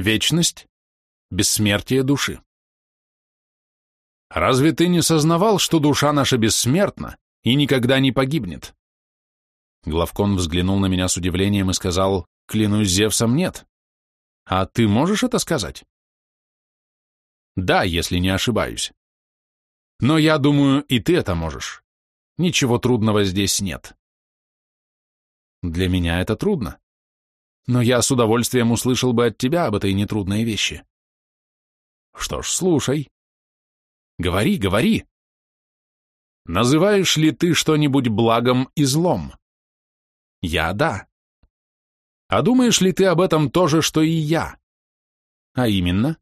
вечность, бессмертие души. Разве ты не сознавал, что душа наша бессмертна и никогда не погибнет? Главкон взглянул на меня с удивлением и сказал, клянусь Зевсом, нет. А ты можешь это сказать? Да, если не ошибаюсь. Но я думаю, и ты это можешь. Ничего трудного здесь нет. Для меня это трудно. Но я с удовольствием услышал бы от тебя об этой нетрудной вещи. Что ж, слушай. Говори, говори. Называешь ли ты что-нибудь благом и злом? Я — да. А думаешь ли ты об этом то же, что и я? А именно?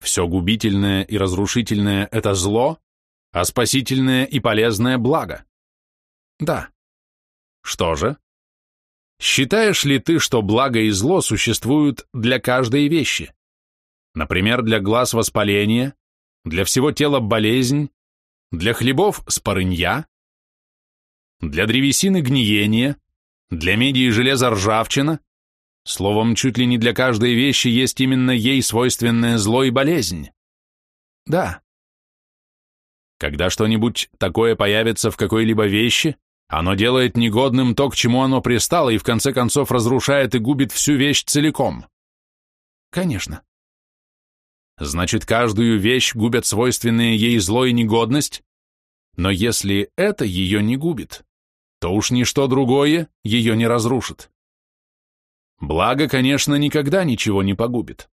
Все губительное и разрушительное — это зло, а спасительное и полезное — благо. Да. Что же? Считаешь ли ты, что благо и зло существуют для каждой вещи? Например, для глаз воспаление, для всего тела болезнь, для хлебов спорынья, для древесины гниение, для меди и железа ржавчина, словом, чуть ли не для каждой вещи есть именно ей свойственное зло и болезнь. Да. Когда что-нибудь такое появится в какой-либо вещи, оно делает негодным то, к чему оно пристало, и в конце концов разрушает и губит всю вещь целиком. Конечно. Значит, каждую вещь губят свойственные ей зло и негодность, но если это ее не губит, то уж ничто другое ее не разрушит. Благо, конечно, никогда ничего не погубит.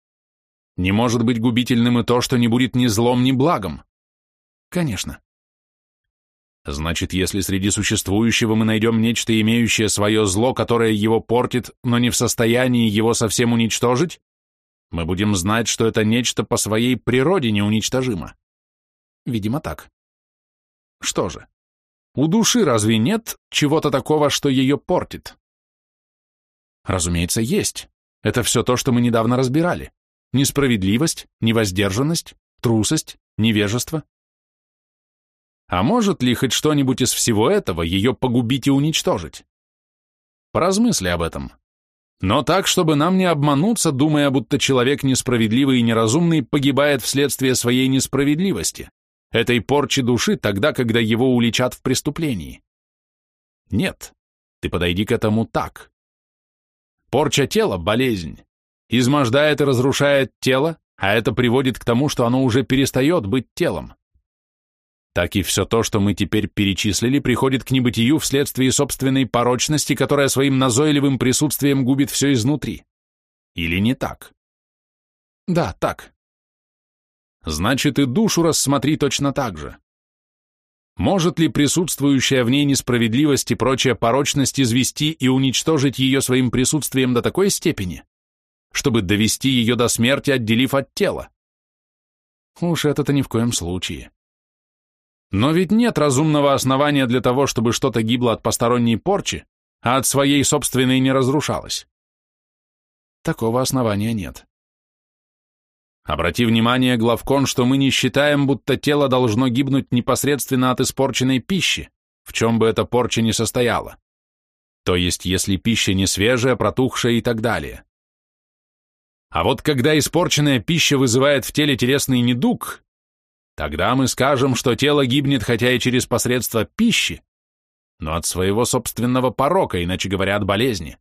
Не может быть губительным и то, что не будет ни злом, ни благом. Конечно. Значит, если среди существующего мы найдем нечто, имеющее свое зло, которое его портит, но не в состоянии его совсем уничтожить, мы будем знать, что это нечто по своей природе неуничтожимо. Видимо, так. Что же? У души разве нет чего-то такого, что ее портит? Разумеется, есть. Это все то, что мы недавно разбирали. Несправедливость, невоздержанность, трусость, невежество. А может ли хоть что-нибудь из всего этого ее погубить и уничтожить? Поразмысли об этом. Но так, чтобы нам не обмануться, думая, будто человек несправедливый и неразумный погибает вследствие своей несправедливости этой порчи души тогда, когда его уличат в преступлении. Нет, ты подойди к этому так. Порча тела – болезнь. Измождает и разрушает тело, а это приводит к тому, что оно уже перестает быть телом. Так и все то, что мы теперь перечислили, приходит к небытию вследствие собственной порочности, которая своим назойливым присутствием губит все изнутри. Или не так? Да, так. Значит, и душу рассмотри точно так же. Может ли присутствующая в ней несправедливость и прочая порочность извести и уничтожить ее своим присутствием до такой степени, чтобы довести ее до смерти, отделив от тела? Уж это-то ни в коем случае. Но ведь нет разумного основания для того, чтобы что-то гибло от посторонней порчи, а от своей собственной не разрушалось. Такого основания нет. Обрати внимание, Главкон, что мы не считаем, будто тело должно гибнуть непосредственно от испорченной пищи, в чем бы эта порча ни состояла. То есть, если пища не свежая, протухшая и так далее. А вот когда испорченная пища вызывает в теле телесный недуг, тогда мы скажем, что тело гибнет хотя и через посредство пищи, но от своего собственного порока, иначе говоря, от болезни.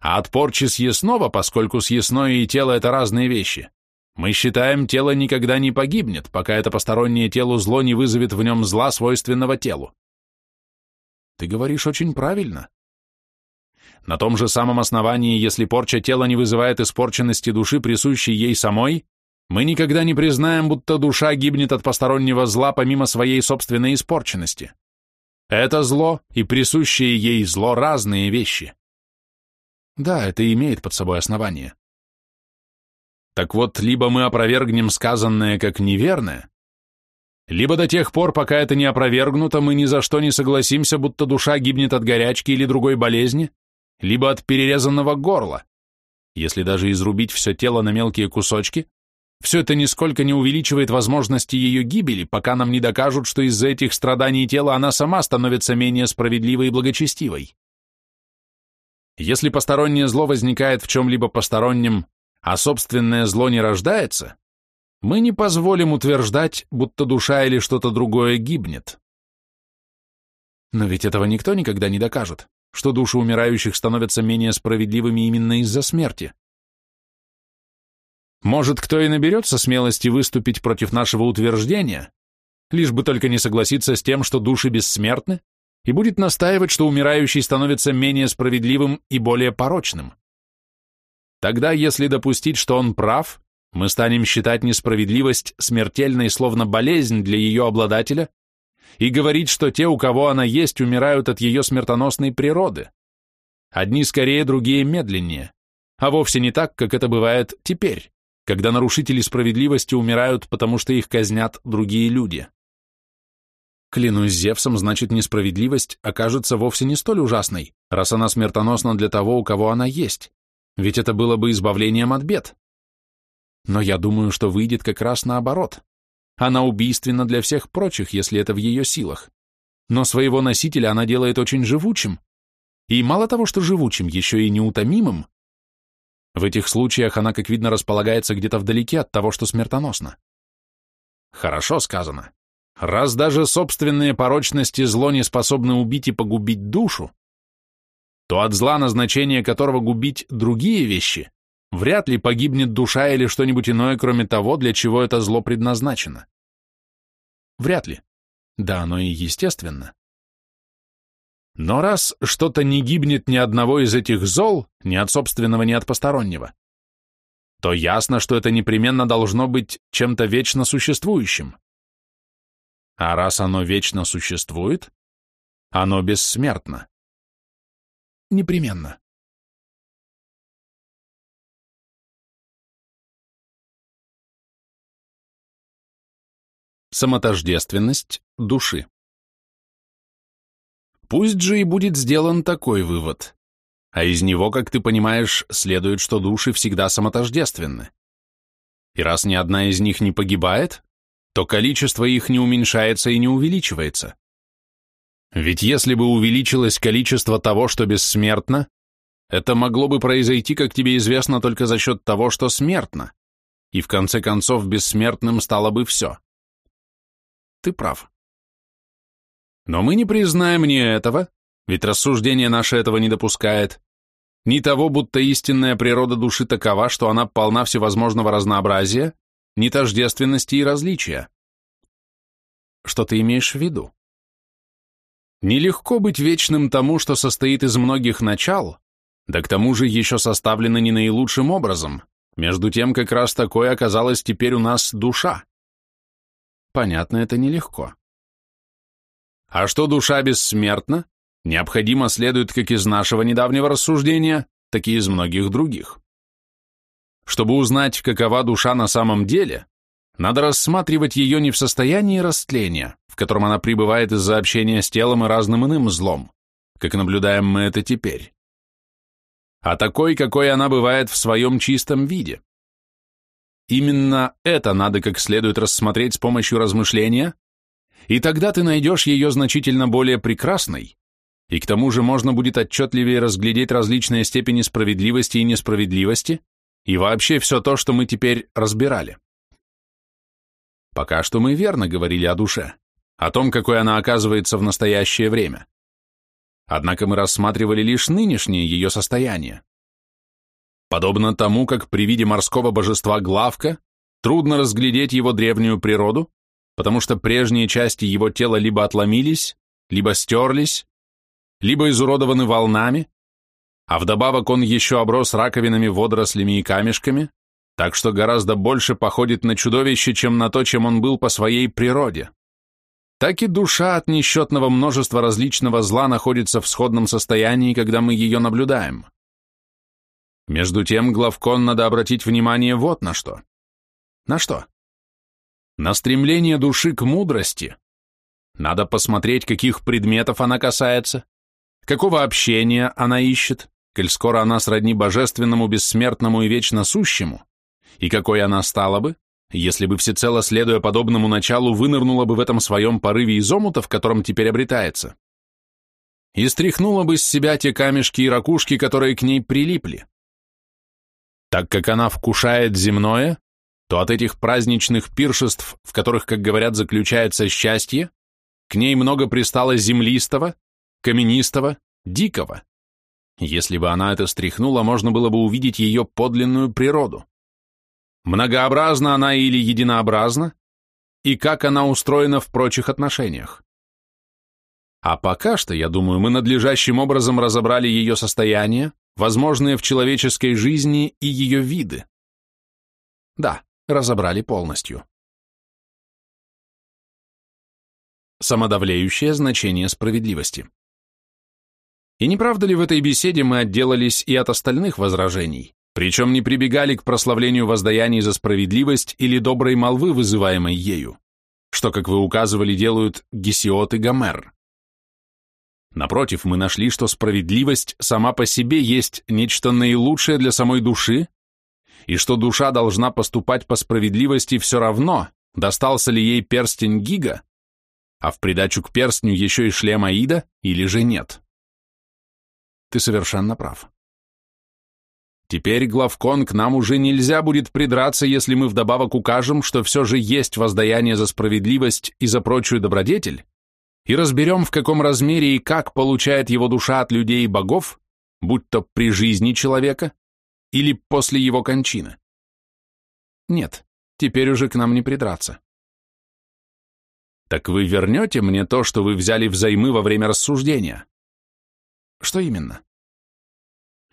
А от порчи съестного, поскольку съестное и тело – это разные вещи, мы считаем, тело никогда не погибнет, пока это постороннее телу зло не вызовет в нем зла, свойственного телу. Ты говоришь очень правильно. На том же самом основании, если порча тела не вызывает испорченности души, присущей ей самой, мы никогда не признаем, будто душа гибнет от постороннего зла помимо своей собственной испорченности. Это зло и присущее ей зло разные вещи. Да, это имеет под собой основание. Так вот, либо мы опровергнем сказанное как неверное, либо до тех пор, пока это не опровергнуто, мы ни за что не согласимся, будто душа гибнет от горячки или другой болезни, либо от перерезанного горла. Если даже изрубить все тело на мелкие кусочки, все это нисколько не увеличивает возможности ее гибели, пока нам не докажут, что из-за этих страданий тела она сама становится менее справедливой и благочестивой. Если постороннее зло возникает в чем-либо постороннем, а собственное зло не рождается, мы не позволим утверждать, будто душа или что-то другое гибнет. Но ведь этого никто никогда не докажет, что души умирающих становятся менее справедливыми именно из-за смерти. Может, кто и наберется смелости выступить против нашего утверждения, лишь бы только не согласиться с тем, что души бессмертны, и будет настаивать, что умирающий становится менее справедливым и более порочным. Тогда, если допустить, что он прав, мы станем считать несправедливость смертельной, словно болезнь для ее обладателя, и говорить, что те, у кого она есть, умирают от ее смертоносной природы. Одни скорее, другие медленнее, а вовсе не так, как это бывает теперь, когда нарушители справедливости умирают, потому что их казнят другие люди. Клянусь Зевсом, значит, несправедливость окажется вовсе не столь ужасной, раз она смертоносна для того, у кого она есть, ведь это было бы избавлением от бед. Но я думаю, что выйдет как раз наоборот. Она убийственна для всех прочих, если это в ее силах. Но своего носителя она делает очень живучим. И мало того, что живучим, еще и неутомимым. В этих случаях она, как видно, располагается где-то вдалеке от того, что смертоносно. Хорошо сказано. Раз даже собственные порочности зло не способны убить и погубить душу, то от зла, назначение которого губить другие вещи, вряд ли погибнет душа или что-нибудь иное, кроме того, для чего это зло предназначено. Вряд ли. Да, оно и естественно. Но раз что-то не гибнет ни одного из этих зол, ни от собственного, ни от постороннего, то ясно, что это непременно должно быть чем-то вечно существующим. А раз оно вечно существует, оно бессмертно. Непременно. Самотождественность души. Пусть же и будет сделан такой вывод, а из него, как ты понимаешь, следует, что души всегда самотождественны. И раз ни одна из них не погибает, то количество их не уменьшается и не увеличивается. Ведь если бы увеличилось количество того, что бессмертно, это могло бы произойти, как тебе известно, только за счет того, что смертно, и в конце концов бессмертным стало бы все. Ты прав. Но мы не признаем ни этого, ведь рассуждение наше этого не допускает, ни того, будто истинная природа души такова, что она полна всевозможного разнообразия, ни тождественности и различия. Что ты имеешь в виду? Нелегко быть вечным тому, что состоит из многих начал, да к тому же еще составлено не наилучшим образом, между тем как раз такой оказалась теперь у нас душа. Понятно, это нелегко. А что душа бессмертна, необходимо следует как из нашего недавнего рассуждения, так и из многих других. Чтобы узнать, какова душа на самом деле, надо рассматривать ее не в состоянии растления, в котором она пребывает из-за общения с телом и разным иным злом, как наблюдаем мы это теперь, а такой, какой она бывает в своем чистом виде. Именно это надо как следует рассмотреть с помощью размышления, и тогда ты найдешь ее значительно более прекрасной, и к тому же можно будет отчетливее разглядеть различные степени справедливости и несправедливости, и вообще все то, что мы теперь разбирали. Пока что мы верно говорили о душе, о том, какой она оказывается в настоящее время. Однако мы рассматривали лишь нынешнее ее состояние. Подобно тому, как при виде морского божества Главка трудно разглядеть его древнюю природу, потому что прежние части его тела либо отломились, либо стерлись, либо изуродованы волнами, а вдобавок он еще оброс раковинами, водорослями и камешками, так что гораздо больше походит на чудовище, чем на то, чем он был по своей природе. Так и душа от несчетного множества различного зла находится в сходном состоянии, когда мы ее наблюдаем. Между тем, главкон надо обратить внимание вот на что. На что? На стремление души к мудрости. Надо посмотреть, каких предметов она касается, какого общения она ищет, коль скоро она сродни божественному, бессмертному и вечно сущему, и какой она стала бы, если бы всецело следуя подобному началу вынырнула бы в этом своем порыве из омута, в котором теперь обретается. и стряхнула бы с себя те камешки и ракушки, которые к ней прилипли. Так как она вкушает земное, то от этих праздничных пиршеств, в которых, как говорят, заключается счастье, к ней много пристало землистого, каменистого, дикого. Если бы она это стряхнула, можно было бы увидеть ее подлинную природу. Многообразна она или единообразна, и как она устроена в прочих отношениях. А пока что, я думаю, мы надлежащим образом разобрали ее состояние, возможные в человеческой жизни и ее виды. Да, разобрали полностью. Самодавлеющее значение справедливости. И не правда ли в этой беседе мы отделались и от остальных возражений, причем не прибегали к прославлению воздаяний за справедливость или доброй молвы, вызываемой ею, что, как вы указывали, делают Гесиот и Гомер? Напротив, мы нашли, что справедливость сама по себе есть нечто наилучшее для самой души, и что душа должна поступать по справедливости все равно, достался ли ей перстень Гига, а в придачу к перстню еще и шлем Аида, или же нет. Ты совершенно прав. Теперь, главкон, к нам уже нельзя будет придраться, если мы вдобавок укажем, что все же есть воздаяние за справедливость и за прочую добродетель, и разберем, в каком размере и как получает его душа от людей и богов, будь то при жизни человека или после его кончины. Нет, теперь уже к нам не придраться. Так вы вернете мне то, что вы взяли взаймы во время рассуждения? Что именно?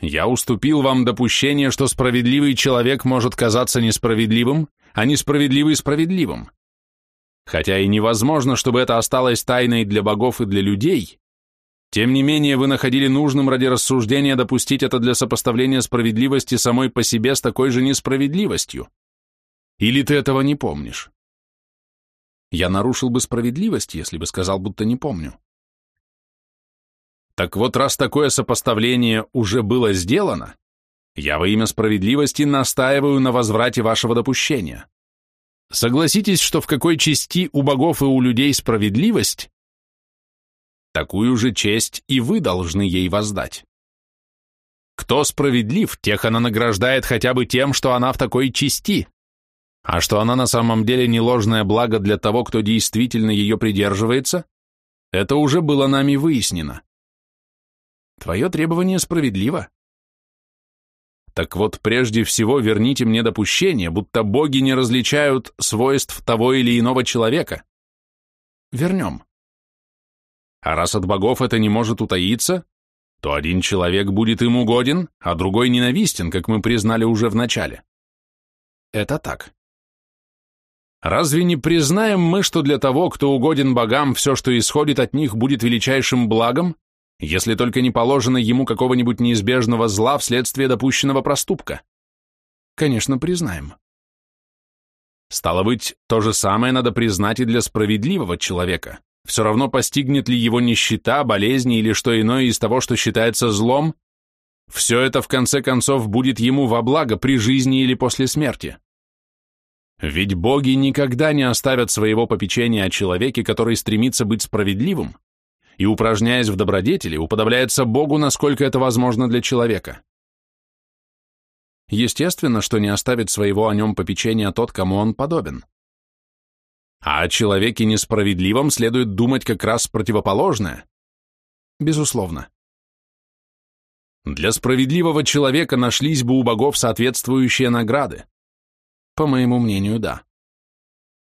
Я уступил вам допущение, что справедливый человек может казаться несправедливым, а несправедливый справедливым. Хотя и невозможно, чтобы это осталось тайной для богов и для людей, тем не менее вы находили нужным ради рассуждения допустить это для сопоставления справедливости самой по себе с такой же несправедливостью. Или ты этого не помнишь? Я нарушил бы справедливость, если бы сказал, будто не помню. Так вот, раз такое сопоставление уже было сделано, я во имя справедливости настаиваю на возврате вашего допущения. Согласитесь, что в какой части у богов и у людей справедливость, такую же честь и вы должны ей воздать. Кто справедлив, тех она награждает хотя бы тем, что она в такой части, а что она на самом деле не ложное благо для того, кто действительно ее придерживается, это уже было нами выяснено. Твое требование справедливо, так вот, прежде всего верните мне допущение, будто боги не различают свойств того или иного человека. Вернем. А раз от богов это не может утаиться, то один человек будет им угоден, а другой ненавистен, как мы признали уже в начале. Это так. Разве не признаем мы, что для того, кто угоден богам, все, что исходит от них, будет величайшим благом, если только не положено ему какого-нибудь неизбежного зла вследствие допущенного проступка. Конечно, признаем. Стало быть, то же самое надо признать и для справедливого человека. Все равно постигнет ли его нищета, болезни или что иное из того, что считается злом, все это в конце концов будет ему во благо при жизни или после смерти. Ведь боги никогда не оставят своего попечения о человеке, который стремится быть справедливым, и, упражняясь в добродетели, уподобляется Богу, насколько это возможно для человека. Естественно, что не оставит своего о нем попечения тот, кому он подобен. А о человеке несправедливом следует думать как раз противоположное. Безусловно. Для справедливого человека нашлись бы у богов соответствующие награды. По моему мнению, да.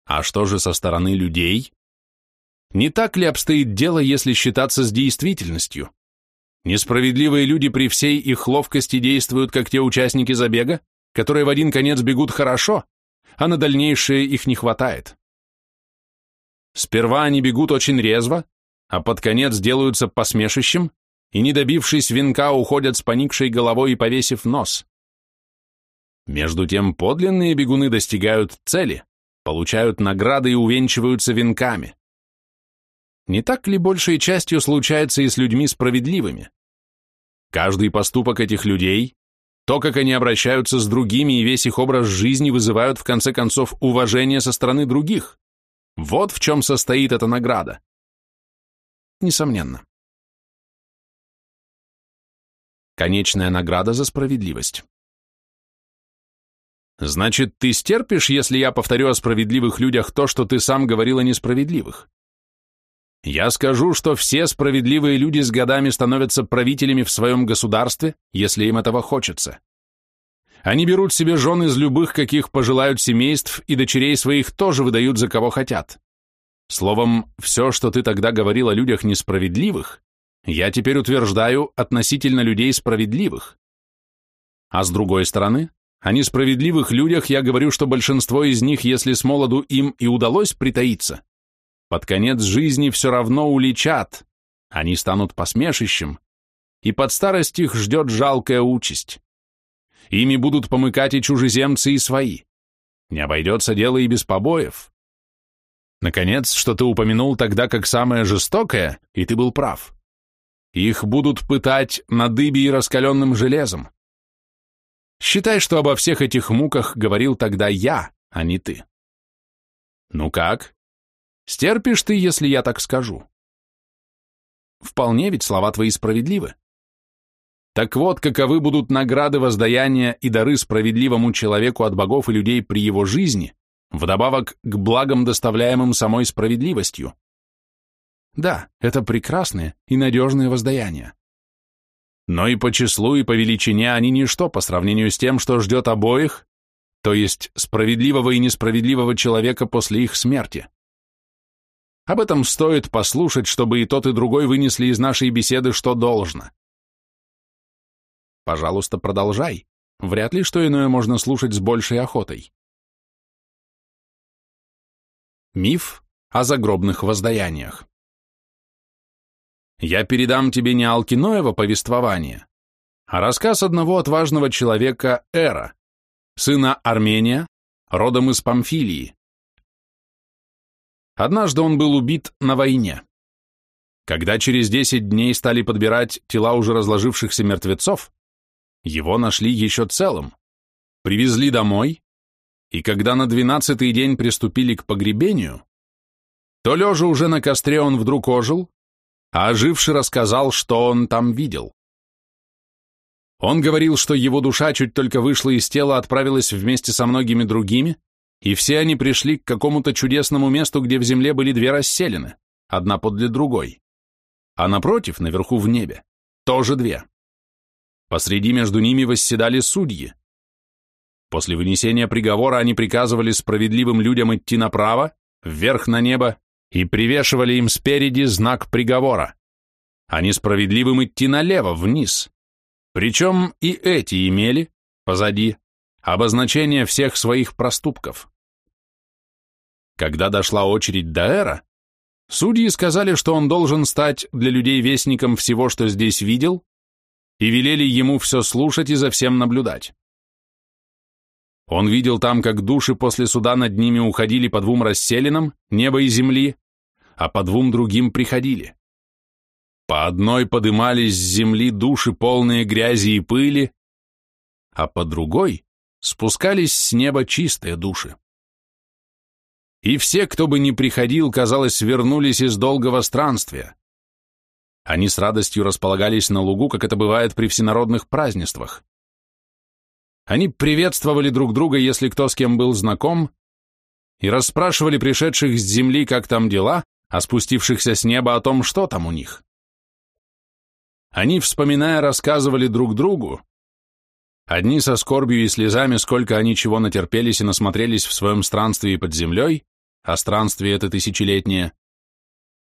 А что же со стороны людей? Не так ли обстоит дело, если считаться с действительностью? Несправедливые люди при всей их ловкости действуют, как те участники забега, которые в один конец бегут хорошо, а на дальнейшее их не хватает. Сперва они бегут очень резво, а под конец делаются посмешищем и, не добившись венка, уходят с поникшей головой и повесив нос. Между тем подлинные бегуны достигают цели, получают награды и увенчиваются венками. Не так ли большей частью случается и с людьми справедливыми? Каждый поступок этих людей, то, как они обращаются с другими и весь их образ жизни вызывают в конце концов уважение со стороны других. Вот в чем состоит эта награда. Несомненно. конечная награда за справедливость. Значит, ты стерпишь, если я повторю о справедливых людях то, что ты сам говорил о несправедливых? Я скажу, что все справедливые люди с годами становятся правителями в своем государстве, если им этого хочется. Они берут себе жен из любых, каких пожелают семейств, и дочерей своих тоже выдают за кого хотят. Словом, все, что ты тогда говорил о людях несправедливых, я теперь утверждаю относительно людей справедливых. А с другой стороны, о несправедливых людях я говорю, что большинство из них, если с молоду им и удалось притаиться, под конец жизни все равно уличат, они станут посмешищем, и под старость их ждет жалкая участь. Ими будут помыкать и чужеземцы, и свои. Не обойдется дело и без побоев. Наконец, что ты упомянул тогда как самое жестокое, и ты был прав. Их будут пытать на дыбе и раскаленным железом. Считай, что обо всех этих муках говорил тогда я, а не ты. Ну как? Стерпишь ты, если я так скажу? Вполне ведь слова твои справедливы. Так вот, каковы будут награды воздаяния и дары справедливому человеку от богов и людей при его жизни, вдобавок к благам, доставляемым самой справедливостью. Да, это прекрасные и надежные воздаяния. Но и по числу, и по величине они ничто по сравнению с тем, что ждет обоих, то есть справедливого и несправедливого человека после их смерти. Об этом стоит послушать, чтобы и тот, и другой вынесли из нашей беседы, что должно. Пожалуйста, продолжай. Вряд ли что иное можно слушать с большей охотой. Миф о загробных воздаяниях. Я передам тебе не Алкиноева повествование, а рассказ одного отважного человека Эра, сына Армения, родом из Памфилии. Однажды он был убит на войне. Когда через десять дней стали подбирать тела уже разложившихся мертвецов, его нашли еще целым, привезли домой, и когда на двенадцатый день приступили к погребению, то лежа уже на костре он вдруг ожил а оживший рассказал, что он там видел. Он говорил, что его душа чуть только вышла из тела, отправилась вместе со многими другими, и все они пришли к какому-то чудесному месту, где в земле были две расселены, одна подле другой. А напротив, наверху в небе, тоже две. Посреди между ними восседали судьи. После вынесения приговора они приказывали справедливым людям идти направо, вверх на небо, и привешивали им спереди знак приговора, а несправедливым идти налево, вниз. Причем и эти имели, позади, обозначение всех своих проступков. Когда дошла очередь до Эра, судьи сказали, что он должен стать для людей вестником всего, что здесь видел, и велели ему все слушать и за всем наблюдать. Он видел там, как души после суда над ними уходили по двум расселинам, неба и земли, а по двум другим приходили. По одной подымались с земли души, полные грязи и пыли, а по другой спускались с неба чистые души. И все, кто бы ни приходил, казалось, вернулись из долгого странствия. Они с радостью располагались на лугу, как это бывает при всенародных празднествах. Они приветствовали друг друга, если кто с кем был знаком, и расспрашивали пришедших с земли, как там дела, а спустившихся с неба о том, что там у них. Они, вспоминая, рассказывали друг другу, одни со скорбью и слезами, сколько они чего натерпелись и насмотрелись в своем странстве под землей, а странствие это тысячелетнее,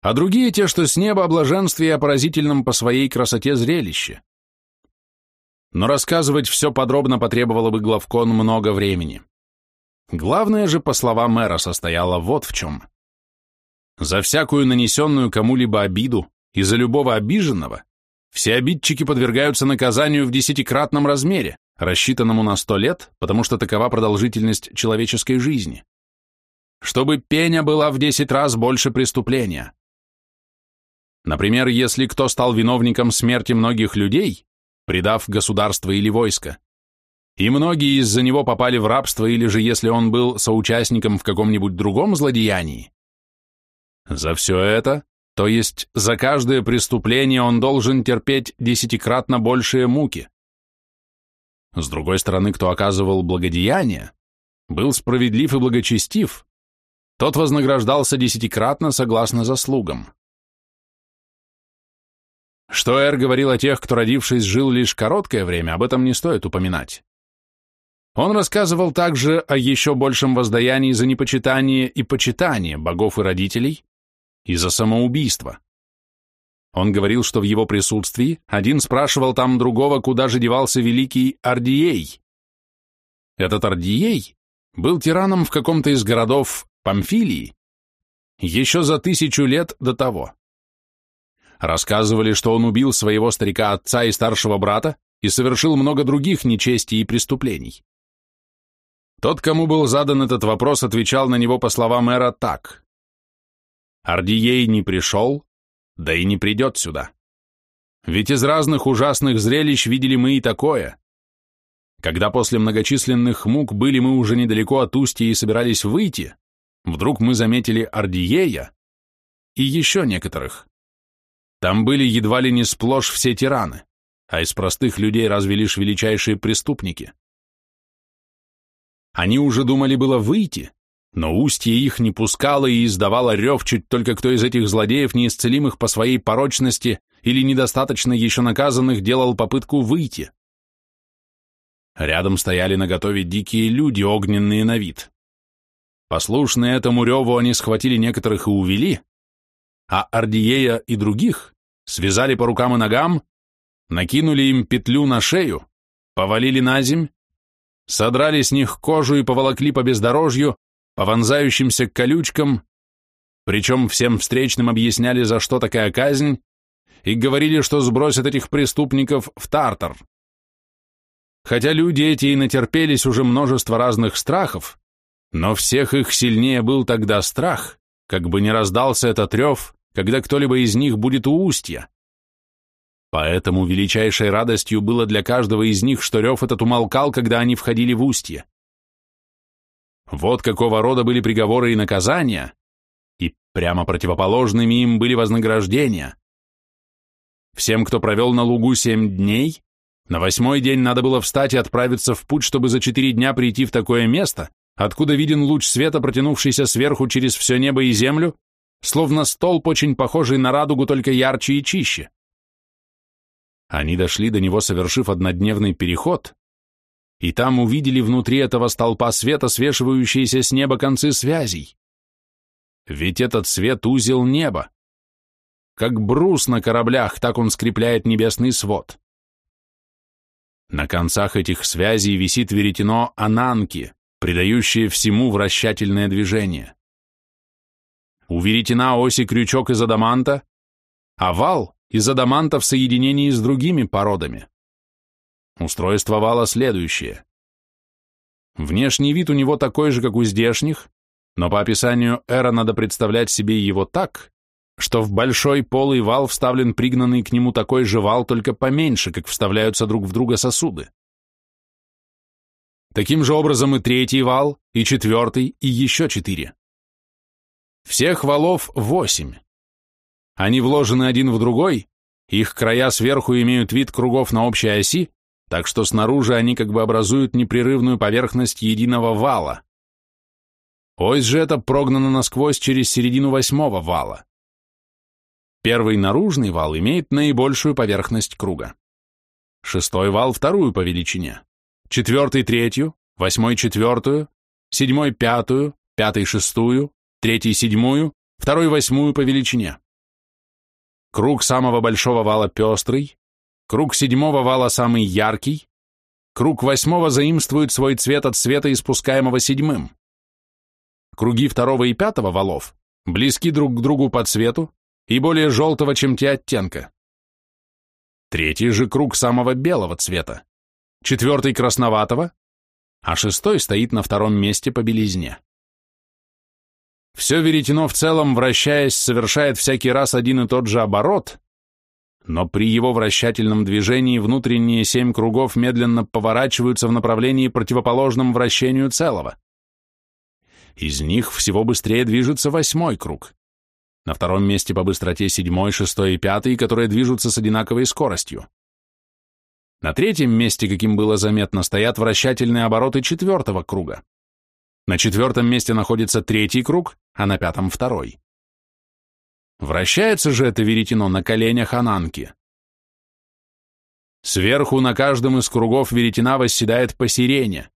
а другие те, что с неба о блаженстве и о поразительном по своей красоте зрелище. Но рассказывать все подробно потребовало бы главкон много времени. Главное же, по словам мэра, состояло вот в чем. За всякую нанесенную кому-либо обиду и за любого обиженного все обидчики подвергаются наказанию в десятикратном размере, рассчитанному на сто лет, потому что такова продолжительность человеческой жизни. Чтобы пеня была в десять раз больше преступления. Например, если кто стал виновником смерти многих людей, предав государство или войско, и многие из-за него попали в рабство, или же если он был соучастником в каком-нибудь другом злодеянии, за все это То есть за каждое преступление он должен терпеть десятикратно большие муки. С другой стороны, кто оказывал благодеяние, был справедлив и благочестив, тот вознаграждался десятикратно согласно заслугам. Что Эр говорил о тех, кто, родившись, жил лишь короткое время, об этом не стоит упоминать. Он рассказывал также о еще большем воздаянии за непочитание и почитание богов и родителей и за самоубийство. Он говорил, что в его присутствии один спрашивал там другого, куда же девался великий Ардией. Этот Ардией был тираном в каком-то из городов Памфилии еще за тысячу лет до того. Рассказывали, что он убил своего старика отца и старшего брата и совершил много других нечестий и преступлений. Тот, кому был задан этот вопрос, отвечал на него по словам мэра так. «Ардией не пришел, да и не придет сюда. Ведь из разных ужасных зрелищ видели мы и такое. Когда после многочисленных мук были мы уже недалеко от устья и собирались выйти, вдруг мы заметили Ардиея и еще некоторых. Там были едва ли не сплошь все тираны, а из простых людей разве лишь величайшие преступники. Они уже думали было выйти, но устье их не пускало и издавало рев, чуть только кто из этих злодеев, неисцелимых по своей порочности или недостаточно еще наказанных, делал попытку выйти. Рядом стояли наготове дикие люди, огненные на вид. Послушные этому реву они схватили некоторых и увели, а Ардиея и других связали по рукам и ногам, накинули им петлю на шею, повалили на земь, содрали с них кожу и поволокли по бездорожью, по вонзающимся колючкам, причем всем встречным объясняли, за что такая казнь, и говорили, что сбросят этих преступников в Тартар. Хотя люди эти и натерпелись уже множество разных страхов, но всех их сильнее был тогда страх, как бы не раздался этот рев, когда кто-либо из них будет у устья. Поэтому величайшей радостью было для каждого из них, что рев этот умолкал, когда они входили в устье. Вот какого рода были приговоры и наказания, и прямо противоположными им были вознаграждения. Всем, кто провел на лугу семь дней, на восьмой день надо было встать и отправиться в путь, чтобы за четыре дня прийти в такое место, откуда виден луч света, протянувшийся сверху через все небо и землю, словно столб, очень похожий на радугу, только ярче и чище. Они дошли до него, совершив однодневный переход, и там увидели внутри этого столпа света свешивающиеся с неба концы связей. Ведь этот свет узел неба. Как брус на кораблях, так он скрепляет небесный свод. На концах этих связей висит веретено ананки, придающее всему вращательное движение. У веретена оси крючок из адаманта, а вал из адаманта в соединении с другими породами. Устройство вала следующее. Внешний вид у него такой же, как у здешних, но по описанию Эра надо представлять себе его так, что в большой полый вал вставлен пригнанный к нему такой же вал, только поменьше, как вставляются друг в друга сосуды. Таким же образом и третий вал, и четвертый, и еще четыре. Всех валов восемь. Они вложены один в другой, их края сверху имеют вид кругов на общей оси, так что снаружи они как бы образуют непрерывную поверхность единого вала. Ось же это прогнана насквозь через середину восьмого вала. Первый наружный вал имеет наибольшую поверхность круга. Шестой вал вторую по величине, четвертый третью, восьмой четвертую, седьмой пятую, пятый шестую, третий седьмую, второй восьмую по величине. Круг самого большого вала пестрый, Круг седьмого вала самый яркий, круг восьмого заимствует свой цвет от света, испускаемого седьмым. Круги второго и пятого валов близки друг к другу по цвету и более желтого, чем те оттенка. Третий же круг самого белого цвета, четвертый красноватого, а шестой стоит на втором месте по белизне. Все веретено в целом, вращаясь, совершает всякий раз один и тот же оборот, но при его вращательном движении внутренние семь кругов медленно поворачиваются в направлении противоположном вращению целого. Из них всего быстрее движется восьмой круг. На втором месте по быстроте седьмой, шестой и пятый, которые движутся с одинаковой скоростью. На третьем месте, каким было заметно, стоят вращательные обороты четвертого круга. На четвертом месте находится третий круг, а на пятом второй. Вращается же это веретено на коленях Ананки. Сверху на каждом из кругов веретена восседает по сирене.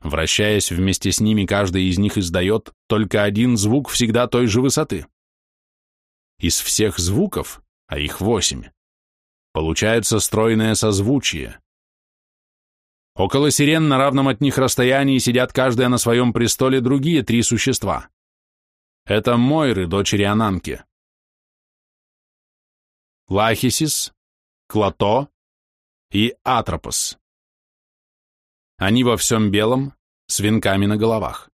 Вращаясь вместе с ними, каждый из них издает только один звук всегда той же высоты. Из всех звуков, а их восемь, получается стройное созвучие. Около сирен на равном от них расстоянии сидят каждая на своем престоле другие три существа. Это Мойры, дочери Ананки. Лахисис, Клато и Атропос. Они во всем белом, с венками на головах.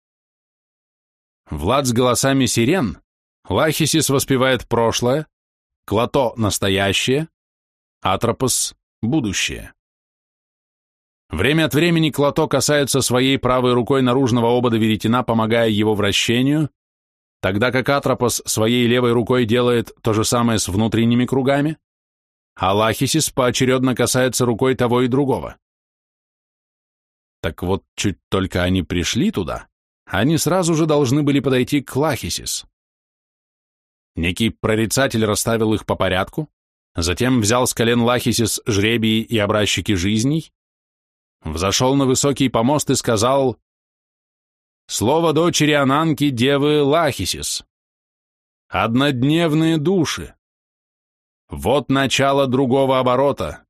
Влад с голосами сирен, Лахисис воспевает прошлое, Клато – настоящее, Атропос – будущее. Время от времени Клото касается своей правой рукой наружного обода веретена, помогая его вращению, тогда как Атропос своей левой рукой делает то же самое с внутренними кругами, а Лахисис поочередно касается рукой того и другого. Так вот, чуть только они пришли туда, они сразу же должны были подойти к Лахисис. Некий прорицатель расставил их по порядку, затем взял с колен Лахисис жребии и образчики жизней, взошел на высокий помост и сказал «Слово дочери Ананки, девы Лахисис. Однодневные души. Вот начало другого оборота,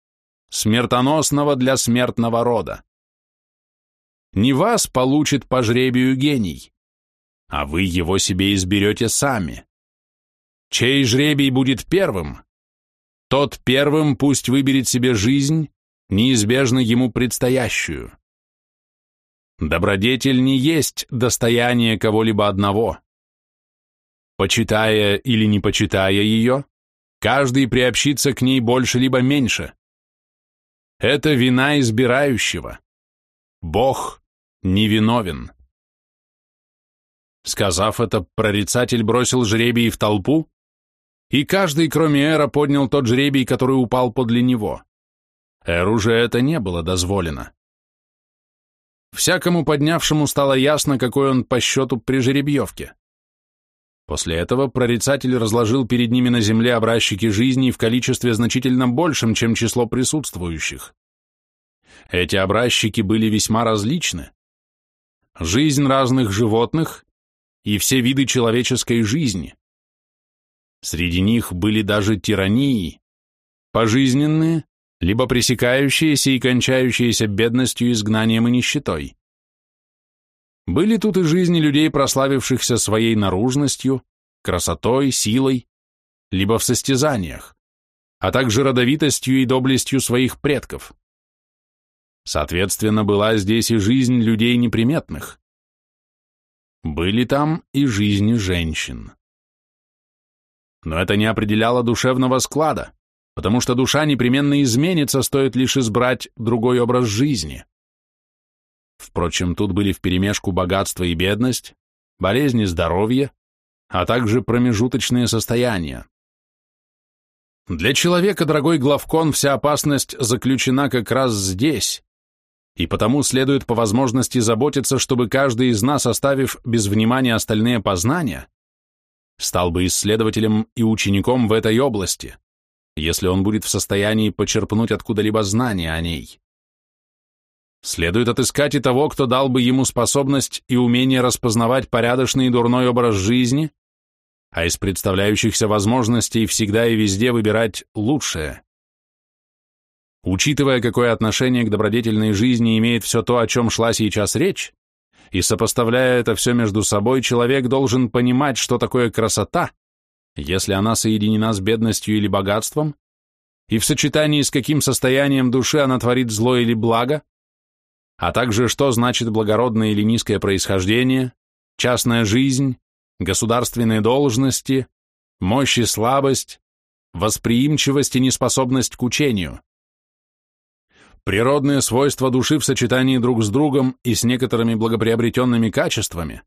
смертоносного для смертного рода не вас получит по жребию гений, а вы его себе изберете сами. Чей жребий будет первым, тот первым пусть выберет себе жизнь, неизбежно ему предстоящую. Добродетель не есть достояние кого-либо одного. Почитая или не почитая ее, каждый приобщится к ней больше либо меньше. Это вина избирающего. Бог невиновен. Сказав это, прорицатель бросил жребий в толпу, и каждый, кроме Эра, поднял тот жребий, который упал подле него. Эру же это не было дозволено. Всякому поднявшему стало ясно, какой он по счету при жеребьевке. После этого прорицатель разложил перед ними на земле образчики жизни в количестве значительно большем, чем число присутствующих. Эти образчики были весьма различны, жизнь разных животных и все виды человеческой жизни. Среди них были даже тирании, пожизненные, либо пресекающиеся и кончающиеся бедностью, изгнанием и нищетой. Были тут и жизни людей, прославившихся своей наружностью, красотой, силой, либо в состязаниях, а также родовитостью и доблестью своих предков. Соответственно, была здесь и жизнь людей неприметных. Были там и жизни женщин. Но это не определяло душевного склада, потому что душа непременно изменится, стоит лишь избрать другой образ жизни. Впрочем, тут были вперемешку богатство и бедность, болезни, здоровье, а также промежуточные состояния. Для человека, дорогой Главкон, вся опасность заключена как раз здесь, и потому следует по возможности заботиться, чтобы каждый из нас, оставив без внимания остальные познания, стал бы исследователем и учеником в этой области, если он будет в состоянии почерпнуть откуда-либо знания о ней. Следует отыскать и того, кто дал бы ему способность и умение распознавать порядочный и дурной образ жизни, а из представляющихся возможностей всегда и везде выбирать лучшее. Учитывая, какое отношение к добродетельной жизни имеет все то, о чем шла сейчас речь, и сопоставляя это все между собой, человек должен понимать, что такое красота, если она соединена с бедностью или богатством, и в сочетании с каким состоянием души она творит зло или благо, а также что значит благородное или низкое происхождение, частная жизнь, государственные должности, мощь и слабость, восприимчивость и неспособность к учению. Природные свойства души в сочетании друг с другом и с некоторыми благоприобретенными качествами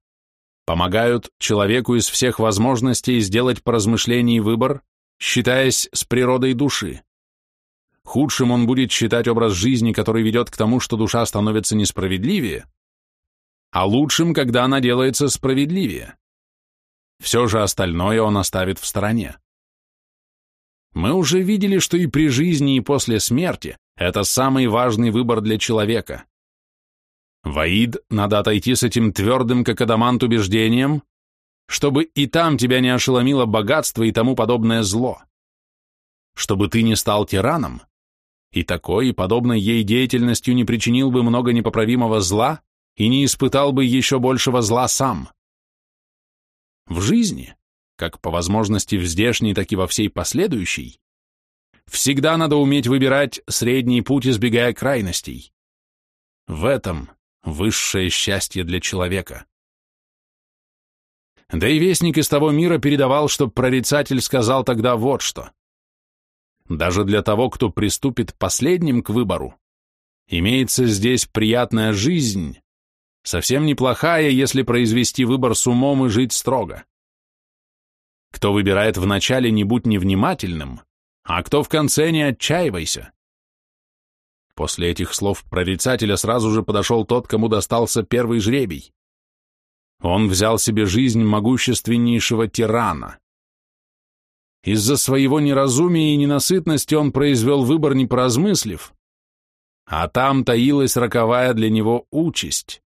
помогают человеку из всех возможностей сделать по размышлении выбор, считаясь с природой души. Худшим он будет считать образ жизни, который ведет к тому, что душа становится несправедливее, а лучшим, когда она делается справедливее. Все же остальное он оставит в стороне. Мы уже видели, что и при жизни, и после смерти это самый важный выбор для человека. Ваид, надо отойти с этим твердым, как адамант, убеждением, чтобы и там тебя не ошеломило богатство и тому подобное зло. Чтобы ты не стал тираном, и такой, и подобной ей деятельностью не причинил бы много непоправимого зла и не испытал бы еще большего зла сам. В жизни, как по возможности в здешней, так и во всей последующей, всегда надо уметь выбирать средний путь, избегая крайностей. В этом высшее счастье для человека. Да и вестник из того мира передавал, что прорицатель сказал тогда вот что. Даже для того, кто приступит последним к выбору, имеется здесь приятная жизнь, совсем неплохая, если произвести выбор с умом и жить строго. Кто выбирает вначале, не будь невнимательным, а кто в конце, не отчаивайся. После этих слов прорицателя сразу же подошел тот, кому достался первый жребий. Он взял себе жизнь могущественнейшего тирана. Из-за своего неразумия и ненасытности он произвел выбор, не поразмыслив, а там таилась роковая для него участь,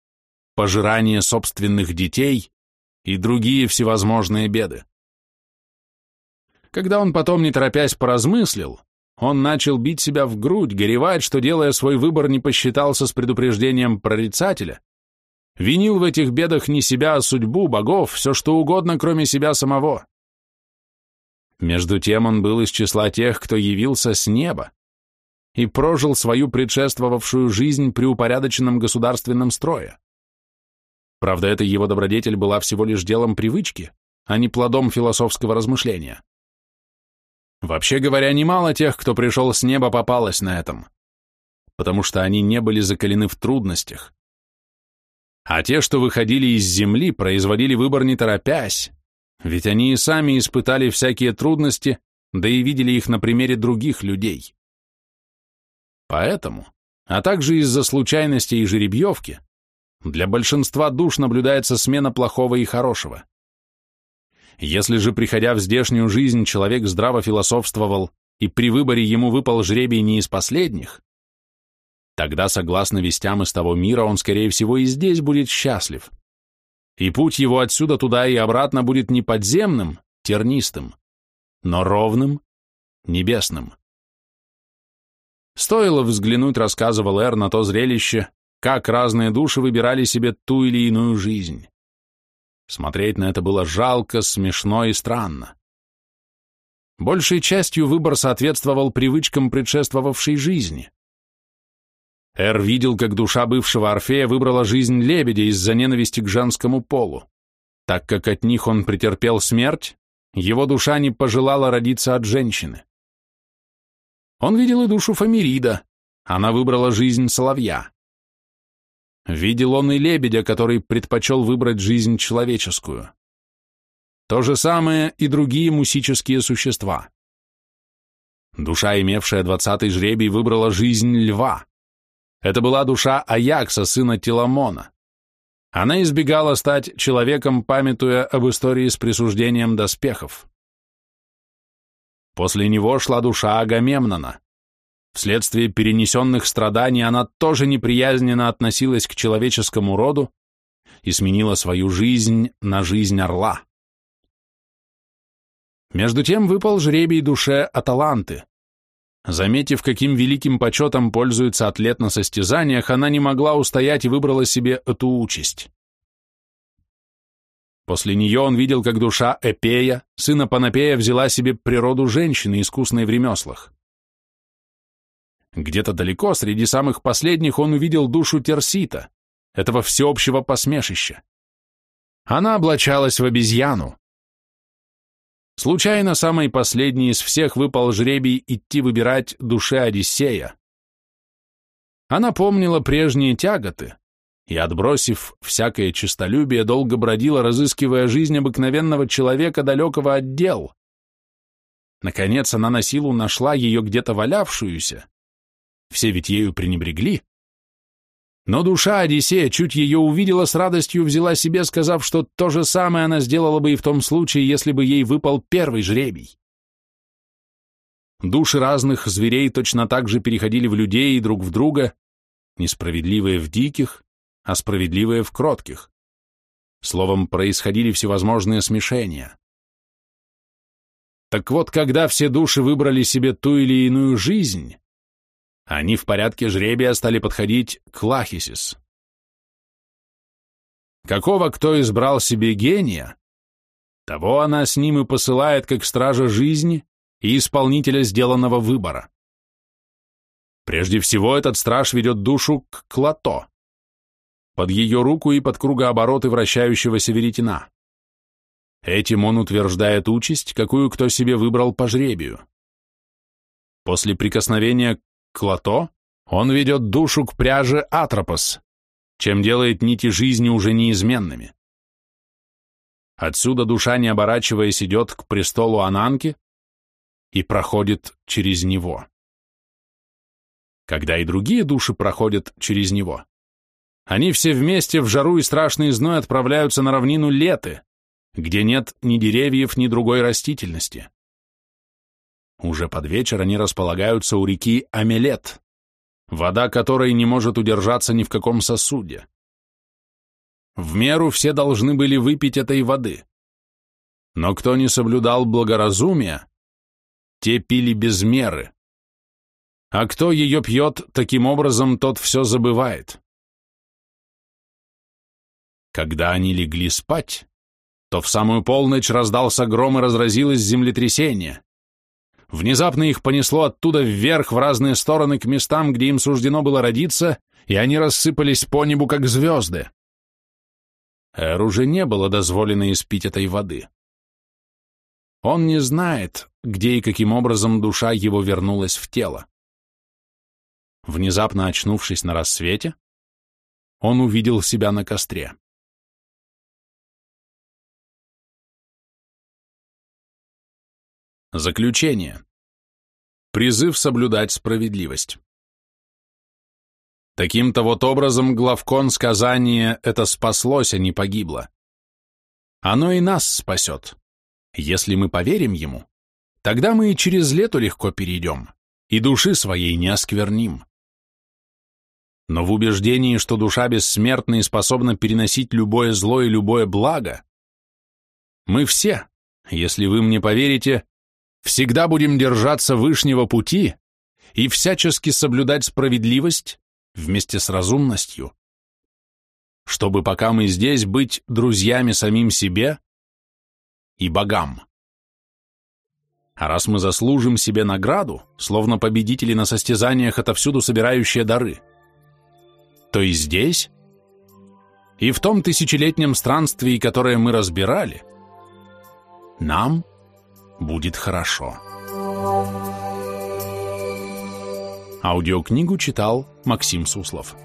пожирание собственных детей и другие всевозможные беды. Когда он потом, не торопясь, поразмыслил, он начал бить себя в грудь, горевать, что, делая свой выбор, не посчитался с предупреждением прорицателя, винил в этих бедах не себя, а судьбу, богов, все что угодно, кроме себя самого. Между тем он был из числа тех, кто явился с неба и прожил свою предшествовавшую жизнь при упорядоченном государственном строе. Правда, эта его добродетель была всего лишь делом привычки, а не плодом философского размышления. Вообще говоря, немало тех, кто пришел с неба, попалось на этом, потому что они не были закалены в трудностях. А те, что выходили из земли, производили выбор не торопясь, ведь они и сами испытали всякие трудности, да и видели их на примере других людей. Поэтому, а также из-за случайности и жеребьевки, для большинства душ наблюдается смена плохого и хорошего. Если же, приходя в здешнюю жизнь, человек здраво философствовал, и при выборе ему выпал жребий не из последних, тогда, согласно вестям из того мира, он, скорее всего, и здесь будет счастлив и путь его отсюда туда и обратно будет не подземным, тернистым, но ровным, небесным. Стоило взглянуть, рассказывал Эр, на то зрелище, как разные души выбирали себе ту или иную жизнь. Смотреть на это было жалко, смешно и странно. Большей частью выбор соответствовал привычкам предшествовавшей жизни. Эр видел, как душа бывшего Орфея выбрала жизнь лебедя из-за ненависти к женскому полу. Так как от них он претерпел смерть, его душа не пожелала родиться от женщины. Он видел и душу Фамирида, она выбрала жизнь соловья. Видел он и лебедя, который предпочел выбрать жизнь человеческую. То же самое и другие мусические существа. Душа, имевшая двадцатый жребий, выбрала жизнь льва. Это была душа Аякса, сына Теламона. Она избегала стать человеком, памятуя об истории с присуждением доспехов. После него шла душа Агамемнона. Вследствие перенесенных страданий она тоже неприязненно относилась к человеческому роду и сменила свою жизнь на жизнь орла. Между тем выпал жребий душе Аталанты. Заметив, каким великим почетом пользуется атлет на состязаниях, она не могла устоять и выбрала себе эту участь. После нее он видел, как душа Эпея, сына Панапея, взяла себе природу женщины, искусной в ремеслах. Где-то далеко, среди самых последних, он увидел душу Терсита, этого всеобщего посмешища. Она облачалась в обезьяну, Случайно самый последний из всех выпал жребий идти выбирать душе Одиссея. Она помнила прежние тяготы, и, отбросив всякое честолюбие, долго бродила, разыскивая жизнь обыкновенного человека, далекого от дел. Наконец она на силу нашла ее где-то валявшуюся. Все ведь ею пренебрегли. Но душа Одиссея чуть ее увидела, с радостью взяла себе, сказав, что то же самое она сделала бы и в том случае, если бы ей выпал первый жребий. Души разных зверей точно так же переходили в людей и друг в друга, несправедливые в диких, а справедливые в кротких. Словом, происходили всевозможные смешения. Так вот, когда все души выбрали себе ту или иную жизнь, они в порядке жребия стали подходить к Лахисис. Какого кто избрал себе гения, того она с ним и посылает как стража жизни и исполнителя сделанного выбора. Прежде всего, этот страж ведет душу к Клато, под ее руку и под кругообороты вращающегося веретена. Этим он утверждает участь, какую кто себе выбрал по жребию. После прикосновения к лото он ведет душу к пряже Атропос, чем делает нити жизни уже неизменными. Отсюда душа, не оборачиваясь, идет к престолу Ананки и проходит через него. Когда и другие души проходят через него, они все вместе в жару и страшный зной отправляются на равнину Леты, где нет ни деревьев, ни другой растительности. Уже под вечер они располагаются у реки Амелет, вода которой не может удержаться ни в каком сосуде. В меру все должны были выпить этой воды. Но кто не соблюдал благоразумия, те пили без меры. А кто ее пьет таким образом, тот все забывает. Когда они легли спать, то в самую полночь раздался гром и разразилось землетрясение. Внезапно их понесло оттуда вверх в разные стороны к местам, где им суждено было родиться, и они рассыпались по небу, как звезды. Эр уже не было дозволено испить этой воды. Он не знает, где и каким образом душа его вернулась в тело. Внезапно очнувшись на рассвете, он увидел себя на костре. Заключение. Призыв соблюдать справедливость. Таким-то вот образом главкон сказания «это спаслось, а не погибло». Оно и нас спасет. Если мы поверим ему, тогда мы и через лету легко перейдем, и души своей не оскверним. Но в убеждении, что душа бессмертна и способна переносить любое зло и любое благо, мы все, если вы мне поверите, всегда будем держаться вышнего пути и всячески соблюдать справедливость вместе с разумностью, чтобы пока мы здесь быть друзьями самим себе и богам. А раз мы заслужим себе награду, словно победители на состязаниях отовсюду собирающие дары, то и здесь, и в том тысячелетнем странстве, которое мы разбирали, нам – будет хорошо. Аудиокнигу читал Максим Суслов.